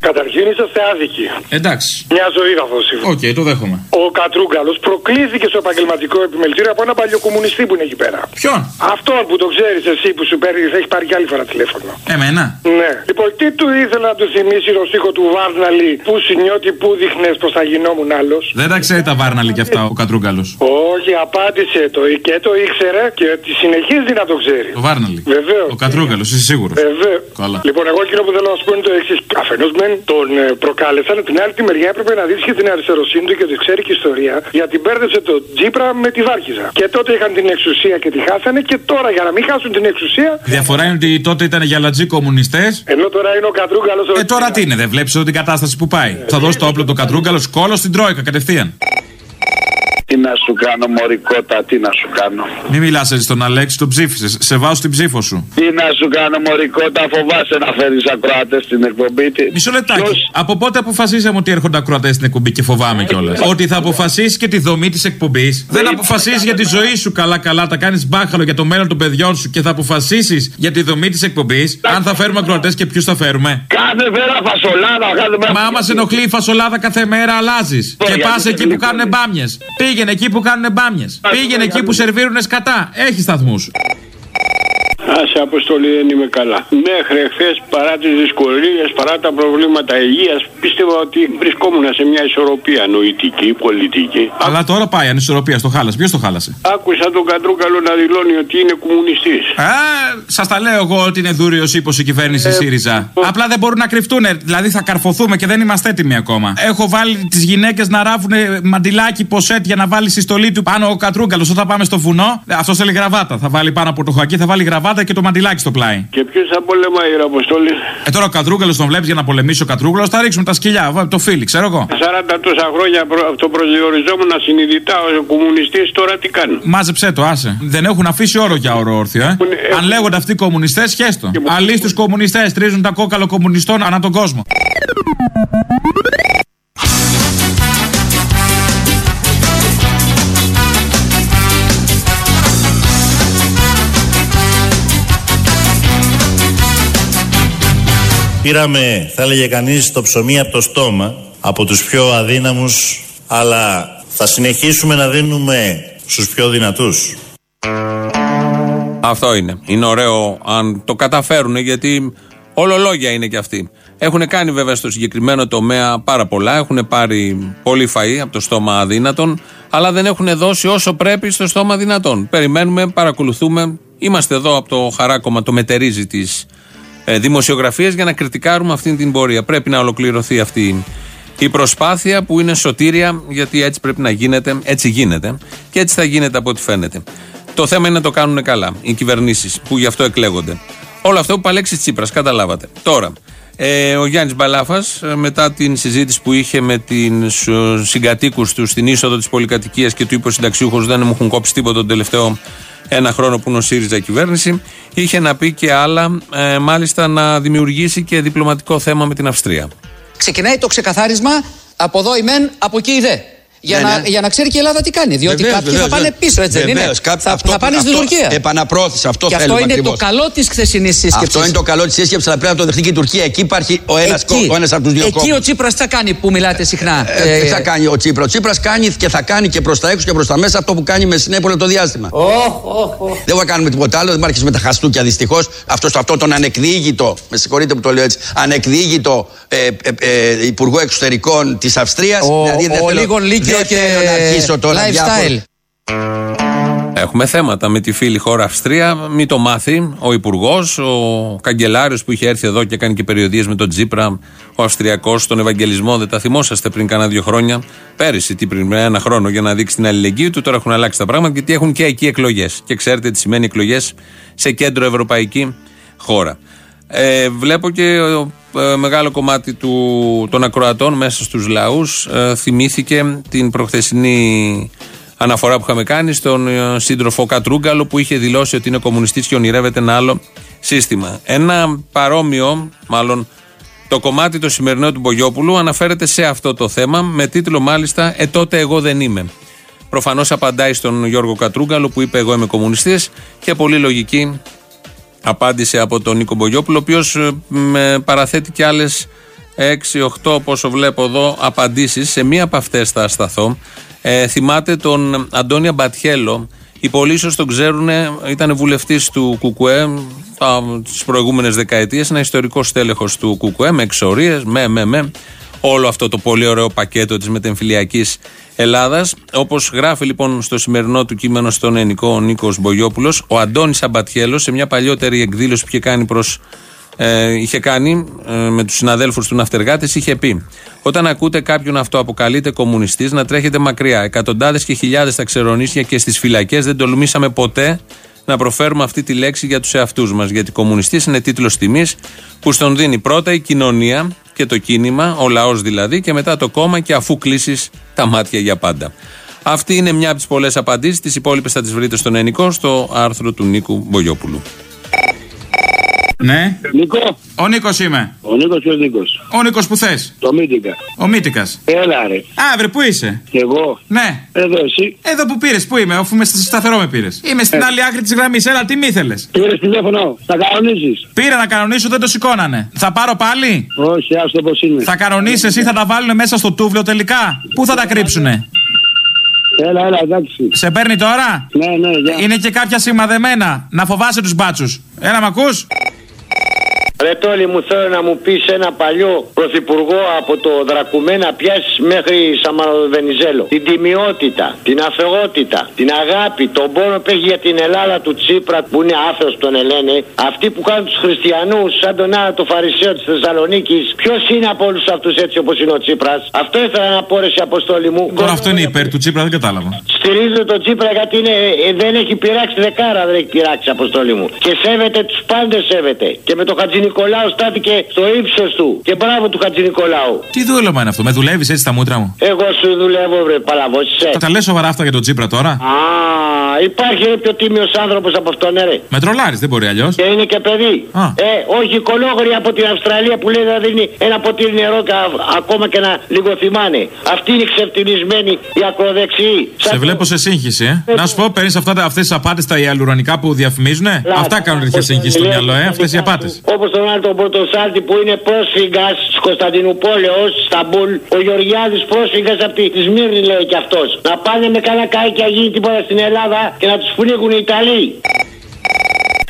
Καταρχήν είσαστε άδικοι. Εντάξει. Μια ζωή θα δώσει. Οκ, το δέχομαι. Ο Κατρούγκαλος προκλήθηκε στο επαγγελματικό επιμελητήριο από ένα παλιοκομμουνιστή που είναι εκεί πέρα. Ποιον; Αυτόν που το ξέρεις εσύ που σου παίρνει, θα έχεις πάρει κι άλλη φορά τηλέφωνο. Εμένα; Ναι. Λοιπόν, τι του ήθελα να του θυμίσει το στίχο του Βάρναλη που συνιώτη που δείχνες πως θα γινόμουν άλλος. Δεν τα ξέρει τα βάρναλη κι αυτά ο Κατρούγκαλος. Όχι, απάντησε το και το ήξερε και ότι συνεχίζει να το ξέρει. Το βάρναλη. Βεβαίως. Ο Κατρούγκαλος, είσαι σίγουρος. Βεβαίως. Καλά. Λοιπόν, εγώ εκείνο που θέλω να σου πω είναι το εξής. Αφενός μεν τον ε, προκάλεσαν, την άλλη τη μεριά έπρεπε να δεις και την αριστεροσύνη του και τη ξέρει και ιστορία, γιατί μπέρδεψε το Τζίπρα με τη Βάρκιζα. Και τότε είχαν την εξουσία και τη χάσανε και τώρα για να μην χάσουν την εξουσία. Η διαφορά είναι ότι τότε ήταν για λατζί κομμουνιστές. Ενώ τώρα είναι ο Κατρούγκαλο. Ε, τώρα τι είναι, δεν βλέπεις την κατάσταση που πάει; Θα δώσει το όπλο το Κατρούγκαλο, κόλλος στην Τρόικα κατευθείαν. Τι να σου κάνω, Μωρικότα, τι να σου κάνω. Μην μιλάς έτσι στον Αλέξη, τον ψήφισες. Σε βάζω στην ψήφο σου. Τι να σου κάνω, Μωρικότα, φοβάσαι να φέρεις ακροατές στην εκπομπή. Τι... Μισό λεπτάκι. Από πότε αποφασίσαμε ότι έρχονται ακροατές στην εκπομπή και φοβάμαι κιόλας; ότι θα αποφασίσεις και τη δομή της εκπομπής; Δεν αποφασίζει για τη ζωή σου καλά-καλά, τα κάνεις μπάχαλο για το μέλλον των παιδιών σου και θα αποφασίσεις για τη δομή της εκπομπής. Αν θα φέρουμε ακροατές και ποιους θα φέρουμε; Κάθε μέρα φασολάδα, κάθε μέρα. Μα άμα σε ενοχλεί η φασολάδα κάθε μέρα αλλάζεις. Και πας εκεί που κάνουν μπάμιες. Πήγαινε εκεί που κάνουν μπάμιες. Πήγαινε εκεί που σερβίρουν σκατά. Έχει σταθμούς. Άσε αποστολή δεν είμαι καλά. Μέχρι χθες παρά τις δυσκολίες, παρά τα προβλήματα υγείας, πίστευα ότι βρισκόμουν σε μια ισορροπία νοητική, πολιτική. Αλλά τώρα πάει ανισορροπία στο χάλασε. Ποιος το χάλασε; Άκουσα τον Κατρούκαλο να δηλώνει ότι είναι κομμουνιστής. Α, σας τα λέω εγώ ότι είναι δούριος ύπος η κυβέρνηση ΣΥΡΙΖΑ. Απλά δεν μπορούν να κρυφτούν. Δηλαδή θα καρφωθούμε και δεν είμαστε έτοιμοι ακόμα. Έχω βάλει τις γυναίκες να ράφουν μαντιλάκι ποσέτ για να βάλει στη στολή του πάνω ο Κατρούγκαλο. Όταν πάμε στο βουνό, αυτός θέλει γραβάτα. Θα βάλει πάνω από το χακί, θα βάλει γραβάτα και το μαντιλάκι στο πλάι. Και ποιος θα πολεμάει, ρε Αποστολή. Ε, τώρα ο Κατρούγκαλο τον βλέπεις για να πολεμήσει ο Κατρούγκαλο, θα ρίξουμε τα σκυλιά. βα- Το φίλι, ξέρω εγώ. 40 τόσα χρόνια προ, το προσδιοριζόμουν συνειδητά ως κομμουνιστής, τώρα τι κάνω; Μάζεψέ το, άσε. Δεν έχουν αφήσει όρο για όρο όρθιο, ε. Αν λέγονται αυτοί οι κομμουνιστέ, χέστο. Αλλοί του κομμουνιστές τρίζουν τα κόκαλο κομμουνιστών ανά τον κόσμο. Πήραμε, θα έλεγε κανείς, το ψωμί από το στόμα, από τους πιο αδύναμους, αλλά θα συνεχίσουμε να δίνουμε στους πιο δυνατούς. Αυτό είναι. Είναι ωραίο αν το καταφέρουν γιατί όλο λόγια είναι και αυτοί. Έχουν κάνει βέβαια στο συγκεκριμένο τομέα πάρα πολλά. Έχουν πάρει πολύ φαΐ από το στόμα αδύνατων, αλλά δεν έχουν δώσει όσο πρέπει στο στόμα δυνατών. Περιμένουμε, παρακολουθούμε. Είμαστε εδώ από το χαράκομα, το μετερίζει της ε, δημοσιογραφία για να κριτικάρουμε αυτή την πορεία. Πρέπει να ολοκληρωθεί αυτή η προσπάθεια που είναι σωτήρια, γιατί έτσι πρέπει να γίνεται, έτσι γίνεται και έτσι θα γίνεται από ό,τι φαίνεται. Το θέμα είναι να το κάνουν καλά οι κυβερνήσεις που γι' αυτό εκλέγονται. Όλο αυτό που παλέξει Τσίπρας, καταλάβατε. Τώρα, ε, ο Γιάννης Μπαλάφας, μετά την συζήτηση που είχε με του συγκατοίκους του στην είσοδο της πολυκατοικίας και του είπε ο συνταξιούχο δεν μου έχουν κόψει τίποτα τον τελευταίο ένα χρόνο που είναι ο ΣΥΡΙΖΑ κυβέρνηση, είχε να πει και άλλα, ε, μάλιστα να δημιουργήσει και διπλωματικό θέμα με την Αυστρία. Ξεκινάει το ξεκαθάρισμα από εδώ η μεν, από εκεί η δε. Για, Ναι, να, ναι. για να ξέρει και η Ελλάδα τι κάνει. Διότι Βεβαίως, κάποιοι βεβαίως, θα πάνε βεβαίως. πίσω, έτσι δεν είναι; Βεβαίως, κάποιοι- Θα, αυτό- θα πάνε στην αυτό- Τουρκία. επαναπρόθεση, αυτό και αυτό θέλουμε είναι ακριβώς. το καλό της χθεσινής σύσκεψης. Αυτό είναι το καλό της σύσκεψης, αλλά πρέπει να το δεχτεί και η Τουρκία. Εκεί υπάρχει ο ένας από τους δύο εκεί κόμματα. ο Τσίπρας τι θα κάνει που μιλάτε συχνά. Ε, τι θα κάνει ο Τσίπρα. Ο Τσίπρας κάνει και θα κάνει και προς τα έξω και προς τα μέσα αυτό που κάνει με συνέπολο το διάστημα. Δεν θα κάνουμε τίποτα άλλο, δεν υπάρχει με τα χαστούκια δυστυχώς. Αυτός, αυτό τον ανεκδίγητο, με συγχωρείτε που το λέω έτσι, ανεκδίγητο ε, ε, ε, Υπουργό Εξωτερικών της Αυστρίας. Ο- ο λίγο λύκειο δεν και θέλω να αρχίσω τώρα lifestyle. διάφορα- Έχουμε θέματα με τη φίλη χώρα Αυστρία. Μην το μάθει ο Υπουργός, ο Καγκελάριος που είχε έρθει εδώ και κάνει και περιοδίες με τον Τζίπρα, ο Αυστριακός, στον Ευαγγελισμό. Δεν τα θυμόσαστε πριν κάνα δύο χρόνια. Πέρυσι, τι πριν ένα χρόνο, για να δείξει την αλληλεγγύη του. Τώρα έχουν αλλάξει τα πράγματα γιατί έχουν και εκεί εκλογές. Και ξέρετε τι σημαίνει εκλογές σε κέντρο ευρωπαϊκή χώρα. Ε, βλέπω και ε, μεγάλο κομμάτι του, των ακροατών μέσα στους λαούς ε, θυμήθηκε την προχθεσινή αναφορά που είχαμε κάνει στον ε, σύντροφο Κατρούγκαλο που είχε δηλώσει ότι είναι κομμουνιστής και ονειρεύεται ένα άλλο σύστημα. Ένα παρόμοιο, μάλλον το κομμάτι το σημερινό του Μπογιόπουλου αναφέρεται σε αυτό το θέμα με τίτλο μάλιστα «Ε τότε εγώ δεν είμαι». Προφανώς απαντάει στον Γιώργο Κατρούγκαλο που είπε Εγώ είμαι κομμουνιστής και πολύ λογική απάντησε από τον Νίκο Μπογιόπουλο, ο οποίος παραθέτει και άλλες 6-8, πόσο βλέπω εδώ, απαντήσεις. Σε μία από αυτές θα σταθώ. Ε, θυμάται τον Αντώνια Μπατιέλο. Οι πολλοί ίσως τον ξέρουν, ήταν βουλευτής του ΚΚΕ τις προηγούμενες δεκαετίες, ένα ιστορικό στέλεχος του ΚΚΕ με εξορίες, με, με, με. Όλο αυτό το πολύ ωραίο πακέτο της μετεμφυλιακής Ελλάδας. Όπως γράφει λοιπόν στο σημερινό του κείμενο στον ελληνικό ο Νίκος Μπογιόπουλος, ο Αντώνης Αμπατιέλο σε μια παλιότερη εκδήλωση που είχε κάνει προς, ε, είχε κάνει ε, με τους συναδέλφους του ναυτεργάτε, είχε πει: Όταν ακούτε κάποιον να αυτοαποκαλείται κομμουνιστής, να τρέχετε μακριά. Εκατοντάδες και χιλιάδες στα ξερονίσια και στις φυλακές δεν τολμήσαμε ποτέ να προφέρουμε αυτή τη λέξη για τους εαυτούς μας. Γιατί κομμουνιστής είναι τίτλος τιμής που στον δίνει πρώτα η κοινωνία και το κίνημα, ο λαός δηλαδή, και μετά το κόμμα και αφού κλείσεις τα μάτια για πάντα. Αυτή είναι μια από τις πολλές απαντήσεις. Τις υπόλοιπες θα τις βρείτε στον Ενικό, στο άρθρο του Νίκου Μπογιόπουλου. Ναι. Νίκο. Ο Νίκος είμαι. Ο Νίκος και ο Νίκος. Ο Νίκος που θες. Το Μίτικα. Ο Μίτικα. Έλα ρε. Αύριο πού είσαι; Και εγώ. Ναι. Εδώ εσύ. Εδώ που πήρες, πού είμαι, αφού είμαι στα- σταθερό με πήρες. Είμαι στην Ε. άλλη άκρη της γραμμής, έλα, τι μη ήθελες. Πήρες τηλέφωνο. Θα κανονίσει. Πήρα να κανονίσω, δεν το σηκώνανε. Θα πάρω πάλι; Όχι, άστο πώς είναι. Θα κανονίσεις εσύ, θα τα βάλουν μέσα στο τούβλιο τελικά; Πού θα τα κρύψουνε; Έλα, έλα, εντάξει. Σε παίρνει τώρα; Ναι, ναι, γεια. Είναι και κάποια σημαδεμένα. Να φοβάσαι τους μπάτσους. Έλα, μ' ακούς; you Ρε Τόλι μου θέλω να μου πεις ένα παλιό πρωθυπουργό από το Δρακουμέ να πιάσεις μέχρι Σαμαροδενιζέλο. Την τιμιότητα, την αθεότητα, την αγάπη, τον πόνο που έχει για την Ελλάδα του Τσίπρα που είναι άθεος τον Ελένε. Αυτοί που κάνουν τους χριστιανούς σαν τον Άνα το Φαρισαίο της Θεσσαλονίκης. Ποιος είναι από όλους αυτούς έτσι όπως είναι ο Τσίπρας; Αυτό ήθελα να πω ρε σε αποστόλη μου. Τώρα αυτό είναι υπέρ του Τσίπρα, δεν κατάλαβα. Στηρίζω τον Τσίπρα γιατί είναι, ε, δεν έχει πειράξει δεκάρα, δεν έχει πειράξει αποστολή μου. Και σέβεται τους πάντες σέβεται. Και με τον Χατζη Νικολάου στάθηκε στο ύψο του. Και μπράβο του Χατζη Νικολάου. Τι δούλευμα είναι αυτό, με δουλεύει έτσι στα μούτρα μου. Εγώ σου δουλεύω, βρε παλαβό, σε. Τα λε σοβαρά αυτά για τον Τσίπρα τώρα. Α, Υπάρχει ρε πιο τίμιο άνθρωπο από αυτόν, ναι, ρε. Με τρολάρι, δεν μπορεί αλλιώ. Και είναι και παιδί. Α. Ε, όχι κολόγροι από την Αυστραλία που λέει να δίνει ένα ποτήρι νερό και α- ακόμα και να λίγο θυμάνε. Αυτοί είναι ξεφτυλισμένοι οι ακροδεξιοί. Σε βλέπω σε σύγχυση, ε. Να σου πω, παίρνει αυτέ τι απάτε τα ιαλουρονικά που διαφημίζουν. Αυτά κάνουν τέτοια σύγχυση στο μυαλό, ε, αυτέ οι απάτε. Όπω τον άλλο τον Πρωτοσάλτη που είναι πρόσφυγας της Κωνσταντινούπολεως, Σταμπούλ. Ο Γεωργιάδης πρόσφυγας από τη Σμύρνη λέει κι αυτός. Να πάνε με καλά καίκια γίνει τίποτα στην Ελλάδα και να τους πνίγουν οι Ιταλοί.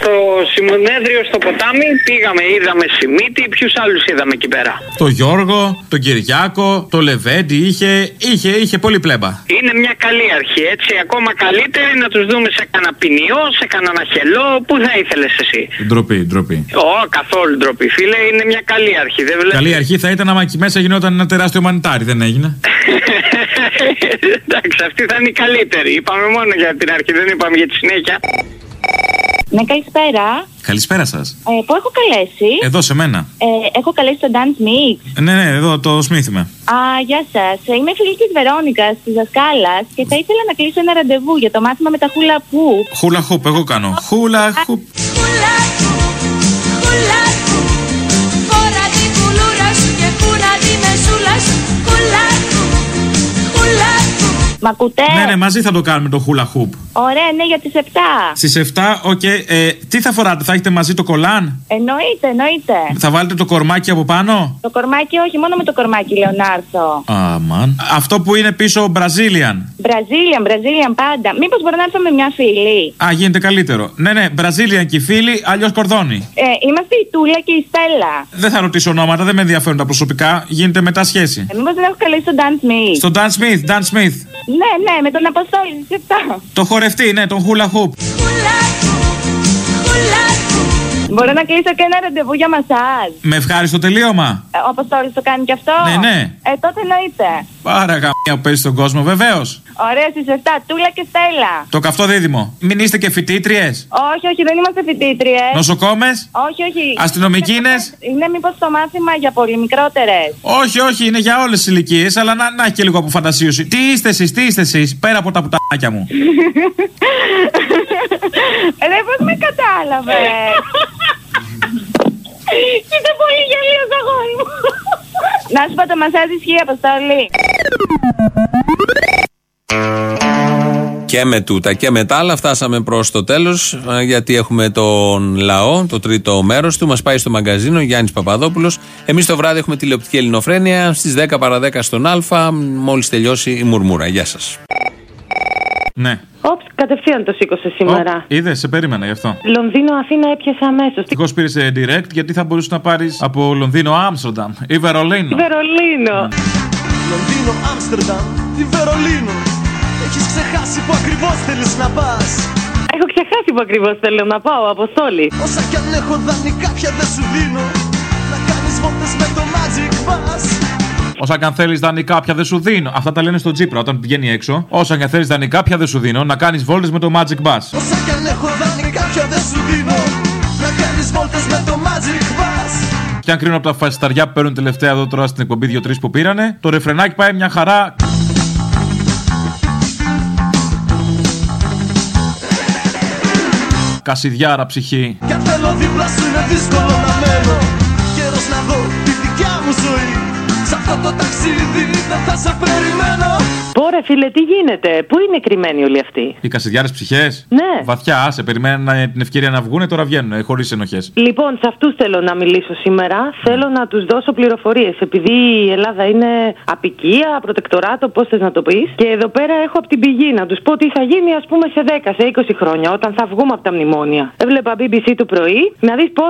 Στο συνέδριο στο ποτάμι πήγαμε, είδαμε Σιμίτη, ποιους άλλους είδαμε εκεί πέρα; Το Γιώργο, τον Κυριάκο, το Λεβέντι είχε, είχε, είχε πολύ πλέμπα. Είναι μια καλή αρχή, έτσι. Ακόμα καλύτερη να τους δούμε σε κανένα ποινιό, σε κανένα χελό. Πού θα ήθελες εσύ; Ντροπή, ντροπή. Ω, καθόλου ντροπή, φίλε. Είναι μια καλή αρχή. Δεν βλέπω. Καλή αρχή θα ήταν άμα εκεί μέσα γινόταν ένα τεράστιο μανιτάρι, δεν έγινε; [LAUGHS] Εντάξει, αυτή θα είναι η καλύτερη. Είπαμε μόνο για την αρχή, δεν είπαμε για τη συνέχεια. Ναι, καλησπέρα. Καλησπέρα σας. Ε, πού έχω καλέσει; Εδώ σε μένα. Ε, έχω καλέσει τον Dan Smith. Ναι, ναι, εδώ το σμίθιμε. Α, γεια σας. Είμαι φίλη της Βερόνικας, της δασκάλας και θα ήθελα να κλείσω ένα ραντεβού για το μάθημα με τα χούλα που. Χούλα χουπ, εγώ κάνω. Χούλα χουπ. Φόρα Μ' ακούτε; Ναι, ναι, μαζί θα το κάνουμε το hula hoop. Ωραία, ναι, για τις 7. Στις 7, οκ. Ε, τι θα φοράτε, θα έχετε μαζί το κολάν; Εννοείται, εννοείται. Θα βάλετε το κορμάκι από πάνω; Το κορμάκι, όχι, μόνο με το κορμάκι, Λεωνάρθο. Αμαν. Αυτό που είναι πίσω Brazilian. Brazilian, Brazilian πάντα. Μήπως μπορώ να έρθω με μια φίλη; Α, γίνεται καλύτερο. Ναι, ναι, Brazilian και οι φίλοι, αλλιώς κορδόνι. Ε, είμαστε η Τούλα και η Στέλλα. Δεν θα ρωτήσω ονόματα, δεν με ενδιαφέρουν τα προσωπικά. Γίνεται μετά σχέση. Ε, Μήπως δεν έχω καλέσει τον Dan Smith; Στον Dan Smith, Dan Smith. Ναι, ναι, με τον Αποστόλη στι 7. Το χορευτή, ναι, τον hula hoop. Μπορώ να κλείσω και ένα ραντεβού για μασάζ. Με ευχάριστο τελείωμα. Ε, Ο Αποστόλης το κάνει κι αυτό. Ναι, ναι. Ε, τότε εννοείται. Πάρα γαμιά που παίζεις στον κόσμο, βεβαίως. Ωραία, στι 7. Τούλα και Στέλλα. Το καυτό δίδυμο. Μην είστε και φοιτήτριες. Όχι, όχι, δεν είμαστε φοιτήτριες. Νοσοκόμες. Όχι, όχι. Αστυνομικοί είναι. Είναι μήπως το μάθημα για πολύ μικρότερες. Όχι, όχι, είναι για όλες τις ηλικίες, αλλά να, να έχει και λίγο από φαντασίωση. Τι είστε εσείς, τι είστε εσείς, πέρα από τα πουτάκια μου. [LAUGHS] Ρε, πώς με κατάλαβες. [LAUGHS] Είστε πολύ γελίο, αγόρι μου. Να σου πω το μασάζ ισχύει, Αποστόλη. Και με τούτα και με τα άλλα φτάσαμε προς το τέλος. Γιατί έχουμε τον λαό, το τρίτο μέρος του. Μας πάει στο μαγκαζίνο Γιάννης Παπαδόπουλος. Εμείς το βράδυ έχουμε τηλεοπτική ελληνοφρένεια στις 10 παρα 10 στον Α. Μόλις τελειώσει η μουρμούρα. Γεια σας. Ναι. Όψ, κατευθείαν το σήκωσε σήμερα. Είδες, σε περίμενα γι' αυτό. Λονδίνο, Αθήνα έπιασε αμέσως. Ευτυχώ πήρε direct γιατί θα μπορούσες να πάρεις από Λονδίνο Άμστερνταμ ή Βερολίνο. Βερολίνο. Λονδίνο, Άμστερνταμ ή Βερολίνο. Έχεις ξεχάσει που ακριβώς θέλεις να πας. Έχω ξεχάσει που ακριβώς θέλω να πάω, Αποστόλη. Όσα κι αν έχω δανεικά πια δεν σου δίνω. Να κάνεις βόλτες με το Magic Bus. Όσα και αν θέλεις δανεικά πια δεν σου δίνω. Αυτά τα λένε στο Τζίπρα όταν πηγαίνει έξω. Όσα και αν θέλεις δανεικά πια δεν σου δίνω. Να κάνεις βόλτες με το Magic Bus. Όσα κι αν έχω δανεικά πια δεν σου δίνω. Να κάνεις βόλτες με το Magic Bus. Και αν κρίνω από τα φασισταριά που παίρνουν τελευταία εδώ τώρα στην εκπομπή 2-3 που πήρανε, το ρεφρενάκι πάει μια χαρά. Κασιδιάρα ψυχή. Κι αν θέλω δίπλα σου είναι δύσκολο να μένω. Καιρός να δω τη δικιά μου ζωή. Σ' αυτό το ταξίδι δεν θα σε περιμένω. Πόρε, φίλε, τι γίνεται; Πού είναι κρυμμένοι όλοι αυτοί. Οι κασιδιάρες ψυχές; Ναι. Βαθιά, άσε, περιμένουν την ευκαιρία να βγουν, τώρα βγαίνουν χωρίς ενοχές. Λοιπόν, σε αυτούς θέλω να μιλήσω σήμερα. Θέλω να τους δώσω πληροφορίες. Επειδή η Ελλάδα είναι απικία, προτεκτοράτο, πώς θες να το πεις. Και εδώ πέρα έχω από την πηγή να τους πω τι θα γίνει, ας πούμε, σε 10, σε 20 χρόνια, όταν θα βγούμε από τα μνημόνια. Έβλεπα BBC το πρωί, να δεις πώ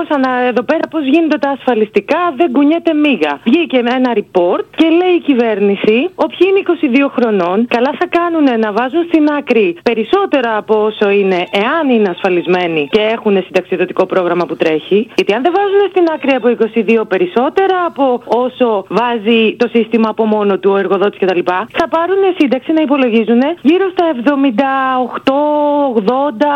εδώ πέρα πώς γίνονται τα ασφαλιστικά, δεν κουνιέται μίγα. Βγήκε με ένα report και λέει η κυβέρνηση, όποιοι είναι 22 χρονών, καλά θα κάνουν να βάζουν στην άκρη περισσότερα από όσο είναι, εάν είναι ασφαλισμένοι και έχουν συνταξιδοτικό πρόγραμμα που τρέχει. Γιατί αν δεν βάζουν στην άκρη από 22 περισσότερα από όσο βάζει το σύστημα από μόνο του ο εργοδότης κτλ., θα πάρουν σύνταξη να υπολογίζουν γύρω στα 78,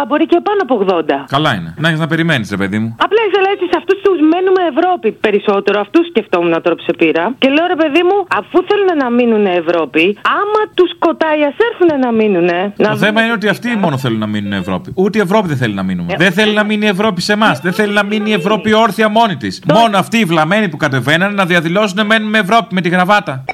80, μπορεί και πάνω από 80. Καλά είναι. Να έχεις να περιμένεις, ρε παιδί μου. Απλά ήθελα έτσι σε αυτούς τους μένουμε Ευρώπη περισσότερο. Αυτούς σκεφτόμουν τώρα που σε πήρα. Και λέω ρε παιδί μου, αφού θέλουν να μείνουν Ευρώπη, άμα του Τους σκοτάει, ας έρθουν να μείνουν. Το θέμα είναι ότι αυτοί μόνο θέλουν να μείνουν Ευρώπη. Ούτε η Ευρώπη δεν θέλει να μείνουμε. Ε, Δεν θέλει να μείνει η Ευρώπη σε εμάς. Δεν θέλει να μείνει η Ευρώπη όρθια μόνη της. Μόνο αυτοί οι βλαμμένοι που κατεβαίνουν να διαδηλώσουν μένουμε Ευρώπη με τη γραβάτα.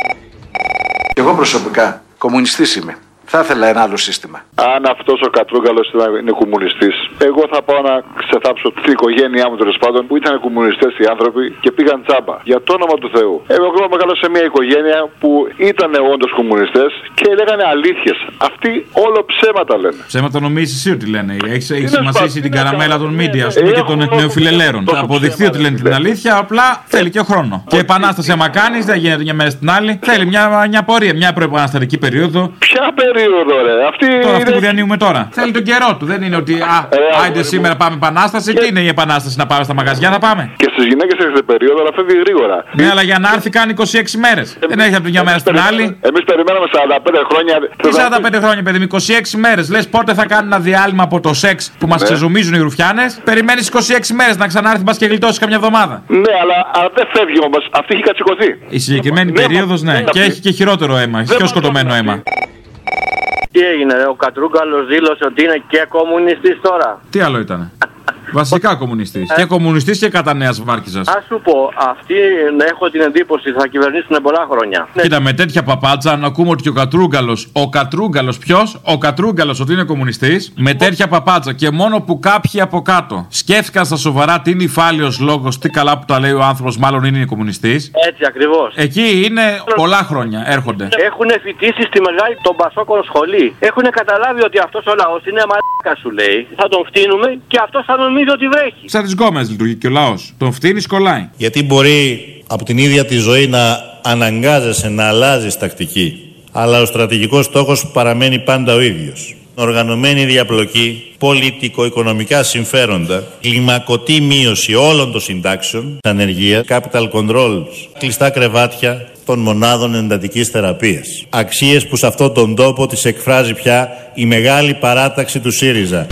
Εγώ προσωπικά κομμουνιστής είμαι. Θα ήθελα ένα άλλο σύστημα. Αν αυτός ο Κατρούγκαλος είναι κομμουνιστή, εγώ θα πάω να ξεθάψω την οικογένειά μου τέλος πάντων που ήταν κομμουνιστέ οι άνθρωποι και πήγαν τσάμπα. Για το όνομα του Θεού. Εγώ μεγάλωσα σε μια οικογένεια που ήταν όντως κομμουνιστές και λέγανε αλήθειες. Αυτοί όλο ψέματα λένε. Ψέματα νομίζεις εσύ ότι λένε; Έχεις Είναι σημασίσει σπα- την είναι καραμέλα καλά. των media, ας πούμε, και των Έχω- νεοφιλελέρων. Θα αποδειχθεί ότι λένε την αλήθεια, απλά θέλει και χρόνο. Και επανάσταση, άμα κάνεις, δεν γίνεται μια μέρα στην άλλη. Θέλει μια, μια πορεία, μια προεπαναστατική περίοδο. Ποια περίοδο, ρε; Αυτή Τώρα, αυτή είναι- που διανύουμε τώρα. Θέλει τον καιρό του. Δεν είναι ότι, α, άιντε σήμερα πάμε επανάσταση. Τι είναι η επανάσταση να πάμε στα μαγαζιά, να πάμε; Και στις γυναίκες έχετε περίοδο, αλλά φεύγει γρήγορα. Ναι, αλλά για να έρθει κάνει 26 μέρες. Δεν έχει από τη μια μέρα στην άλλη. Εμείς περιμέναμε 45 χρόνια. Τι 45 χρόνια, παιδί μου, 26 μέρες. Λες πότε θα κάνουν ένα διάλειμμα από το σεξ που μας Ναι. ξεζουμίζουν οι ρουφιάνες; Περιμένεις 26 μέρες να ξανάρθει, πα και γλιτώσεις καμιά εβδομάδα. Ναι, αλλά, αλλά δεν φεύγει όμως. Αυτή έχει κατσικωθεί. Η συγκεκριμένη Ναι, περίοδος, μα- ναι. ναι, Και αυτή- έχει και χειρότερο αίμα. Πιο σκοτωμένο αίμα. Τι έγινε, ρε, ο Κατρούγκαλος δήλωσε ότι είναι και κομμουνιστής τώρα. Τι άλλο ήταν. Βασικά κομμουνιστής. Και κομμουνιστής και κατά νέας βάρκιζα. Α σου πω, αυτοί να έχω την εντύπωση θα κυβερνήσουν πολλά χρόνια. Κοίτα, με τέτοια παπάτσα να ακούμε ότι και ο Κατρούγκαλος. Ο Κατρούγκαλος ποιος; Ο Κατρούγκαλος ότι είναι κομμουνιστής. Με τέτοια παπάτσα και μόνο που κάποιοι από κάτω σκέφτηκαν στα σοβαρά τι είναι υφάλιος λόγος, τι καλά που τα λέει ο άνθρωπος, μάλλον είναι κομμουνιστής. Έτσι ακριβώς. Εκεί είναι πολλά χρόνια έρχονται. Έχουν φοιτήσει στη μεγάλη των Πασόκων σχολή. Έχουν καταλάβει ότι αυτός ο λαός είναι μαλάκα, σου λέει. Θα τον φτύνουμε και αυτός θα νομίζει ότι βρέχει. Σαν τις γκόμες λειτουργεί και ο λαός. Τον φτύνεις, κολλάει. Γιατί μπορεί από την ίδια τη ζωή να αναγκάζεσαι να αλλάζεις τακτική, αλλά ο στρατηγικός στόχος παραμένει πάντα ο ίδιος. Οργανωμένη διαπλοκή, πολιτικο-οικονομικά συμφέροντα, κλιμακωτή μείωση όλων των συντάξεων, ανεργία, capital controls, κλειστά κρεβάτια των μονάδων εντατικής θεραπείας. Αξίες που σε αυτόν τον τόπο τις εκφράζει πια η μεγάλη παράταξη του ΣΥΡΙΖΑ.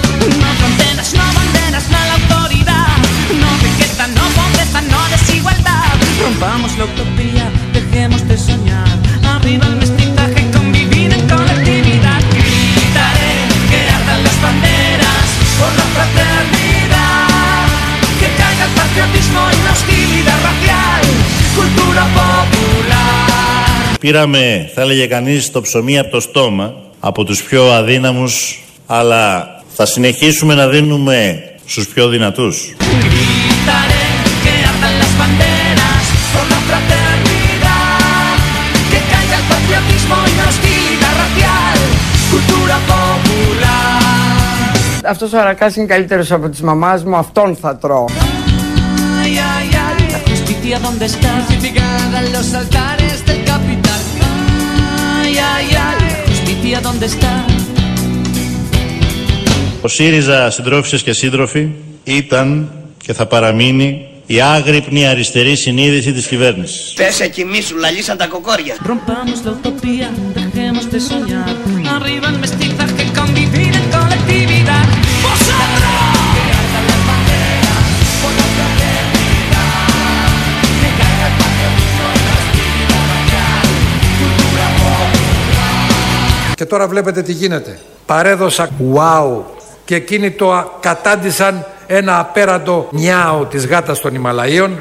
Πήραμε, θα έλεγε κανείς, το ψωμί από το στόμα, από τους πιο αδύναμους, αλλά θα συνεχίσουμε να δίνουμε στους πιο δυνατούς. Gritaré que ardan las banderas por la fraternidad. Que caiga el patriotismo y la hostilidad racial. Cultura popular. Αυτός ο αρακάς είναι καλύτερος από τις μαμάς μου, αυτόν θα τρώω. Ay, ay, ay. La justicia dónde está. Ο ΣΥΡΙΖΑ, συντρόφισσες και σύντροφοι, ήταν και θα παραμείνει η άγρυπνη αριστερή συνείδηση της κυβέρνησης. Πες εκεί μη σου λαλίσαν τα κοκόρια. Και τώρα βλέπετε τι γίνεται. Παρέδωσα wow και εκείνοι το α- κατάντησαν ένα απέραντο νιάο της γάτας των Ιμαλαίων.